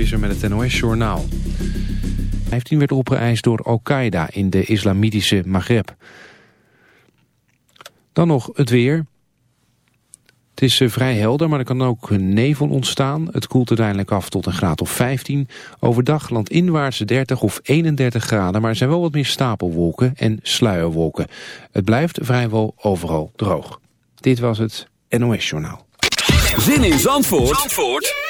Visser met het NOS-journaal. 15 werd opgeëist door Al-Qaeda in de islamitische Maghreb. Dan nog het weer. Het is eh, vrij helder, maar er kan ook nevel ontstaan. Het koelt uiteindelijk af tot een graad of 15. Overdag landinwaarts 30 of 31 graden, maar er zijn wel wat meer stapelwolken en sluierwolken. Het blijft vrijwel overal droog. Dit was het NOS Journaal. Zin in Zandvoort, Zandvoort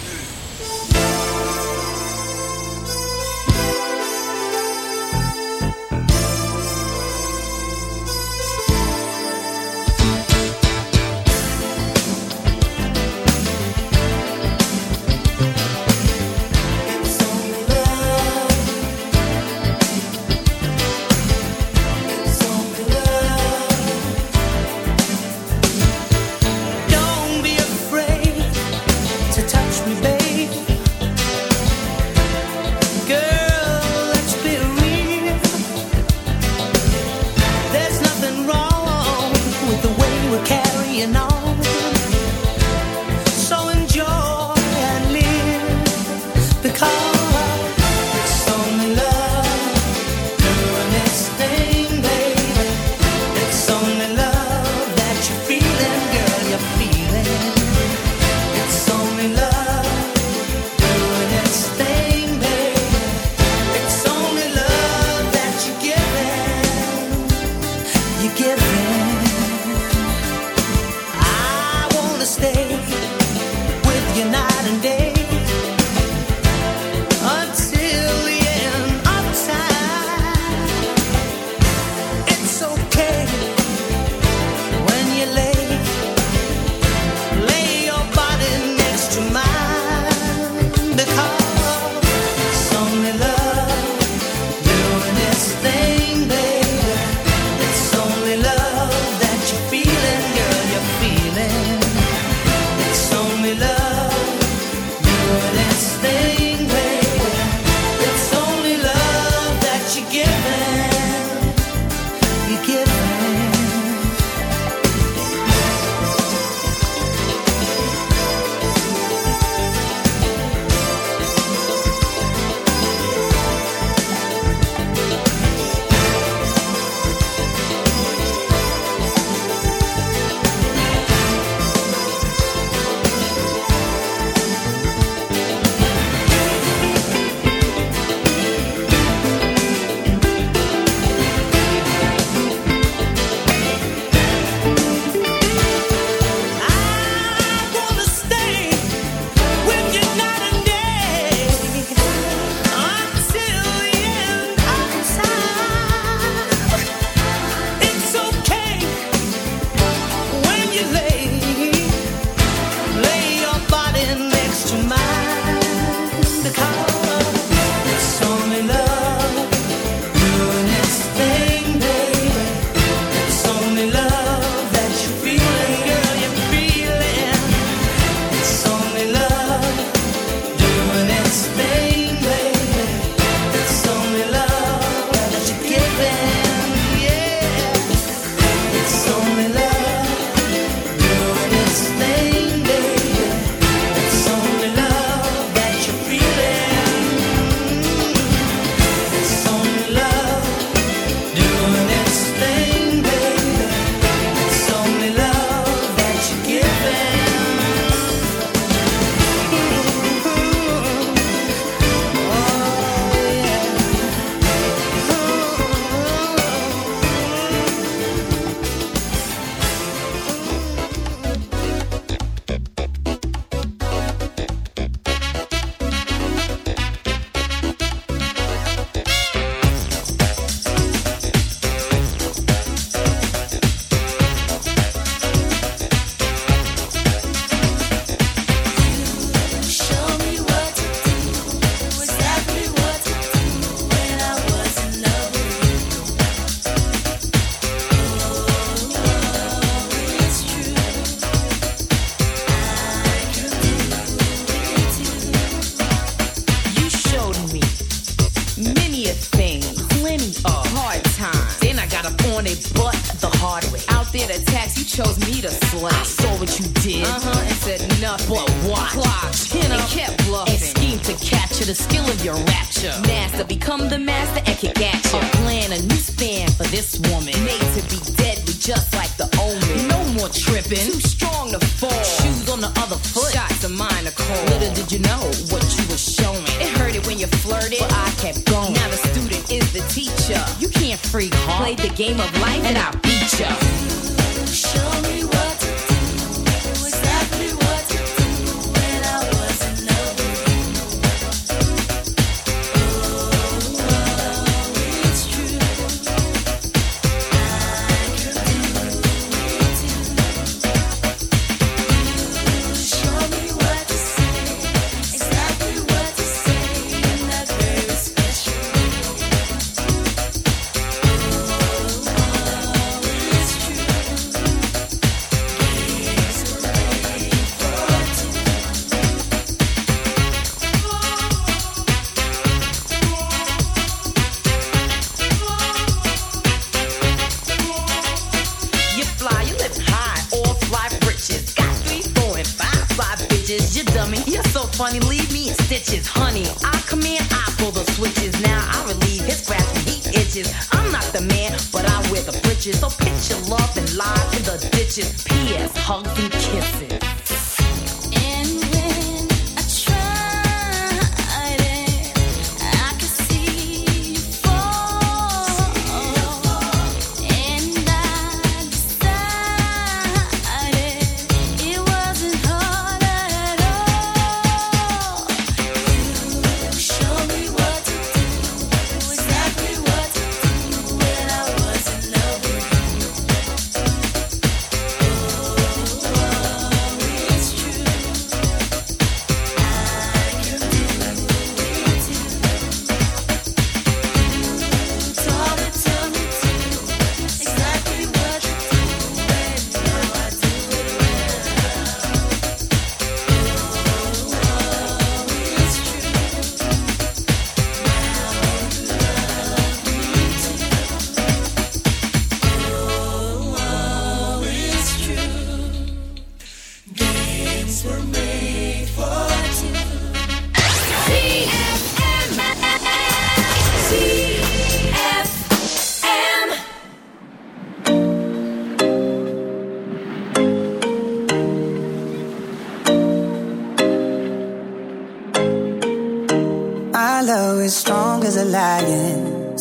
night and day.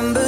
remember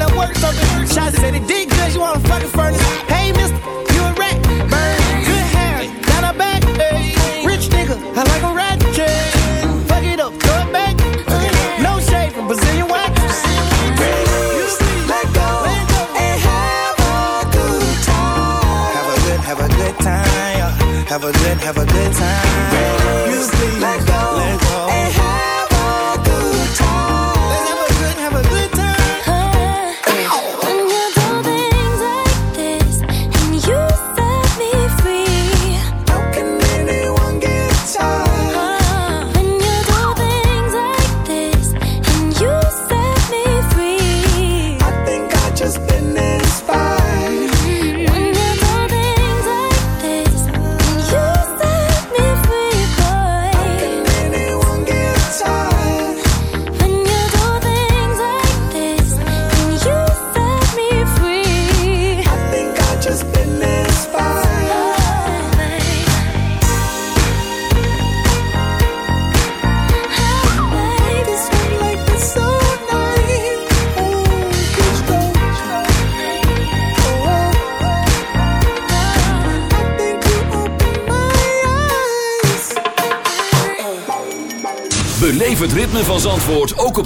that work something. Shots said it did good, you want a fucking furnace.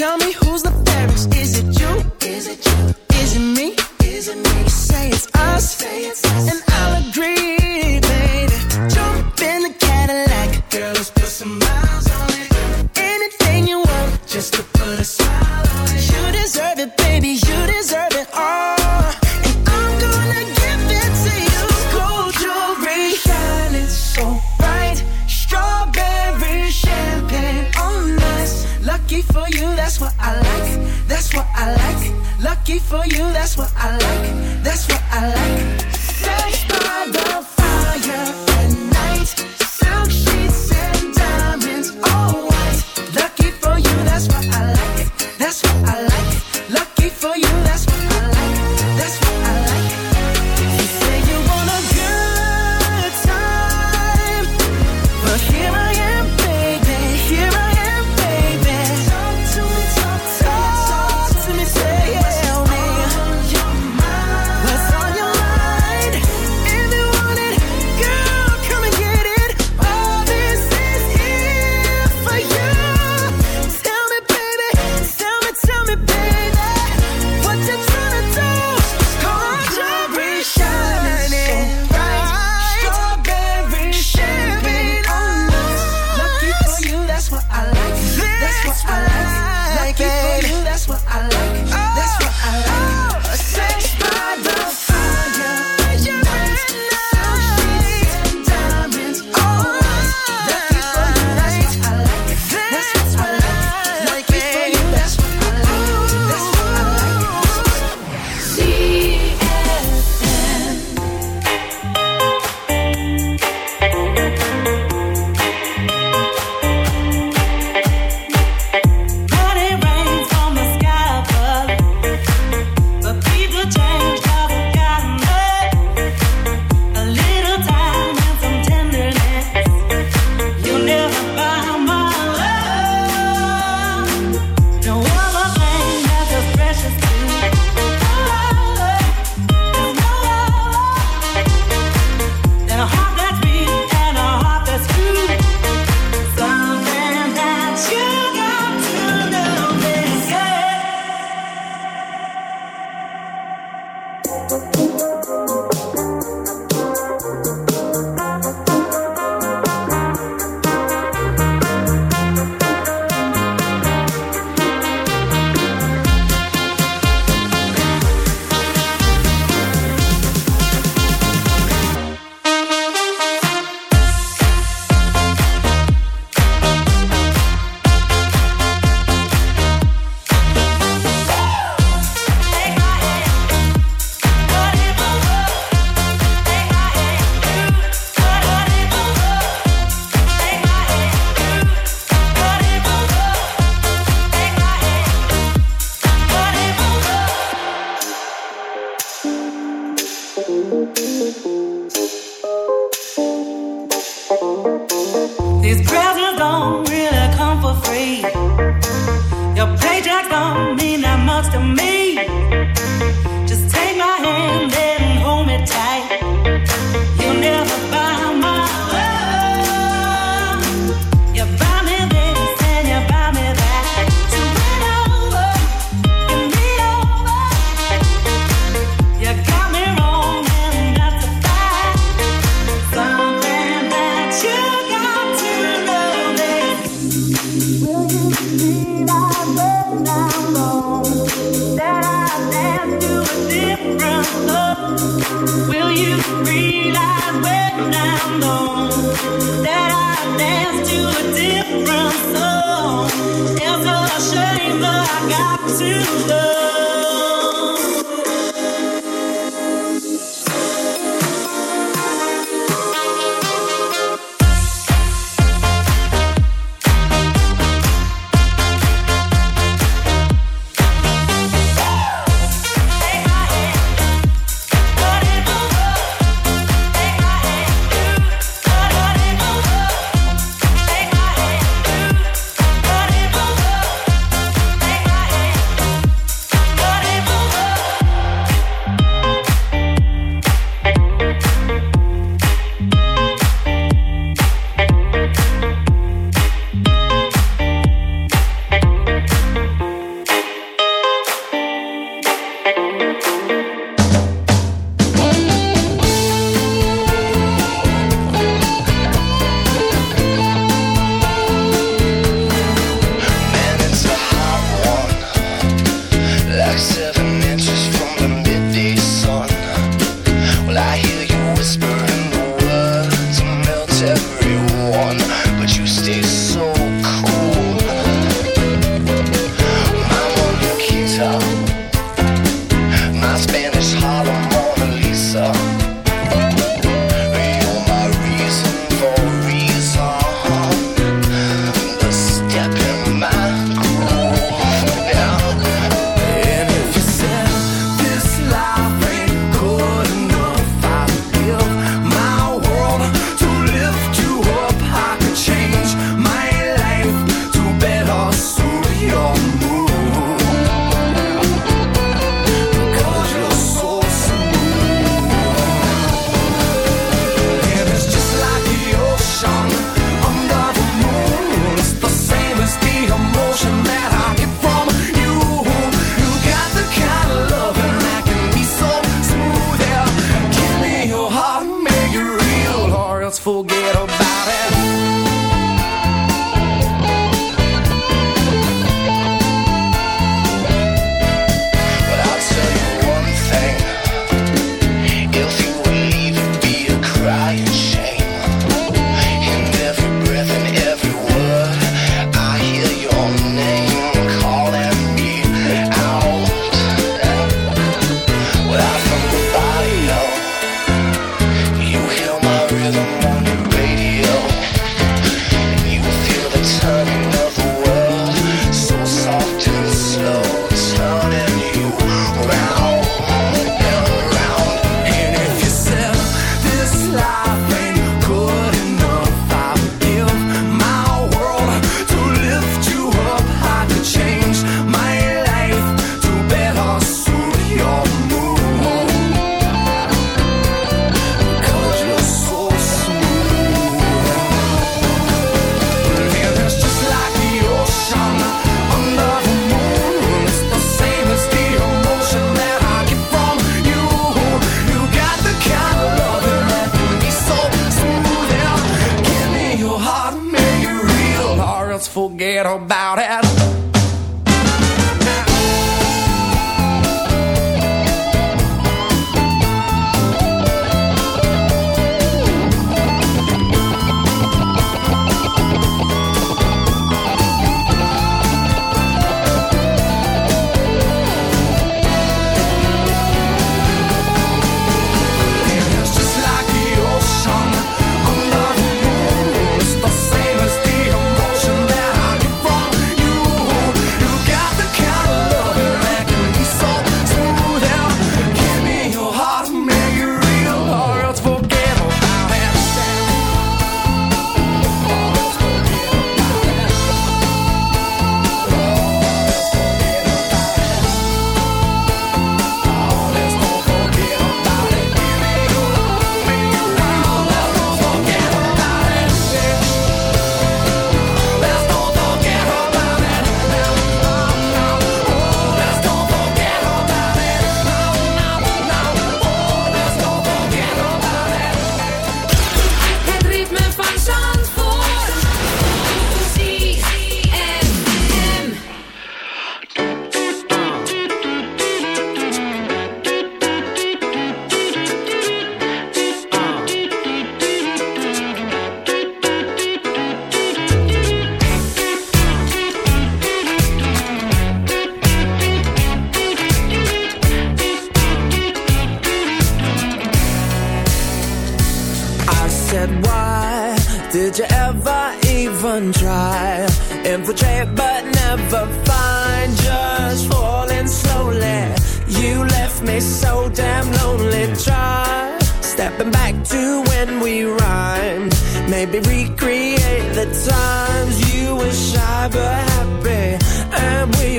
Tell me who's the got to know.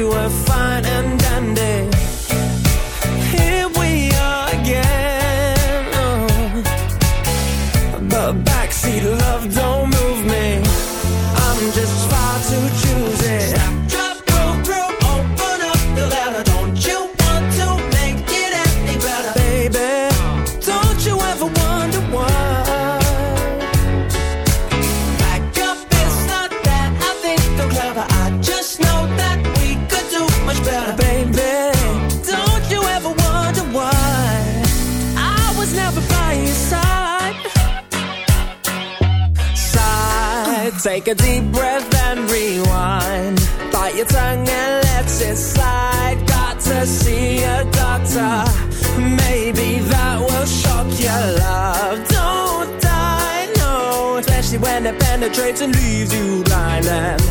Were fine penetrates and leaves you blind and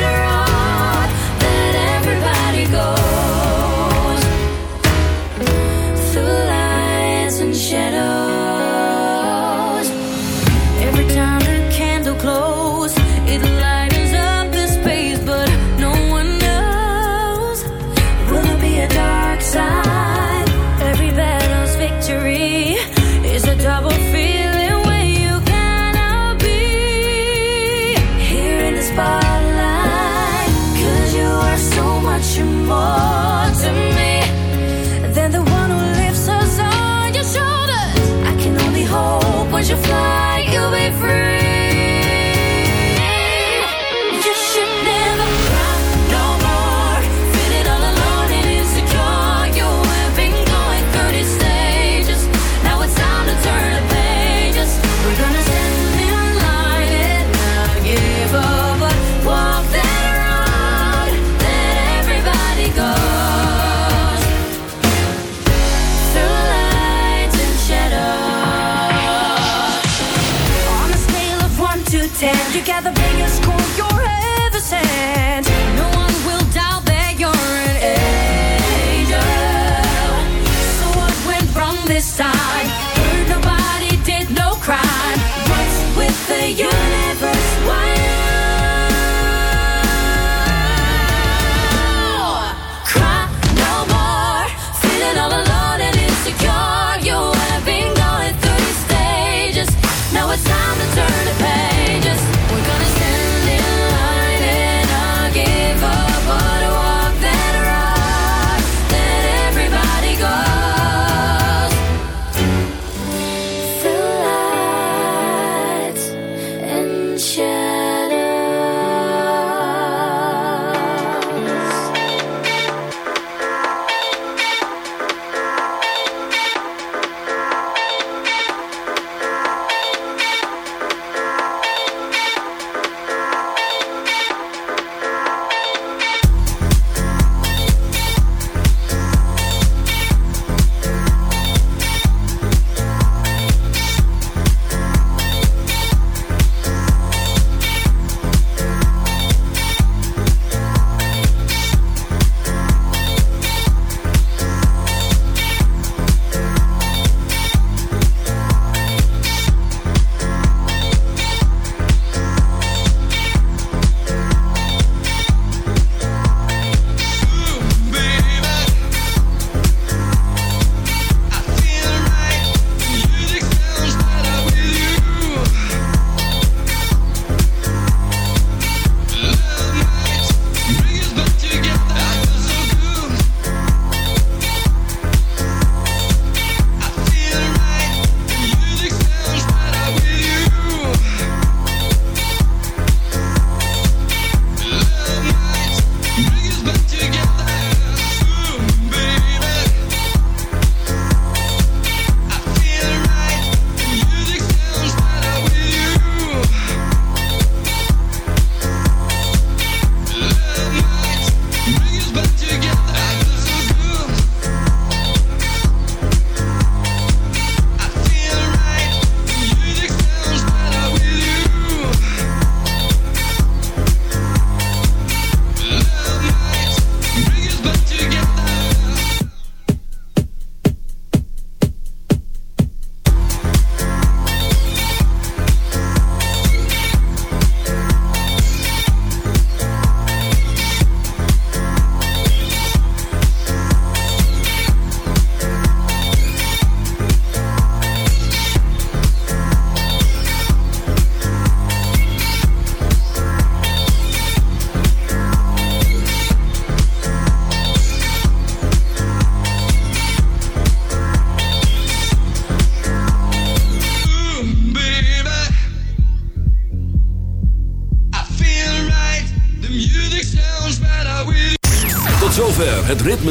got the biggest cool.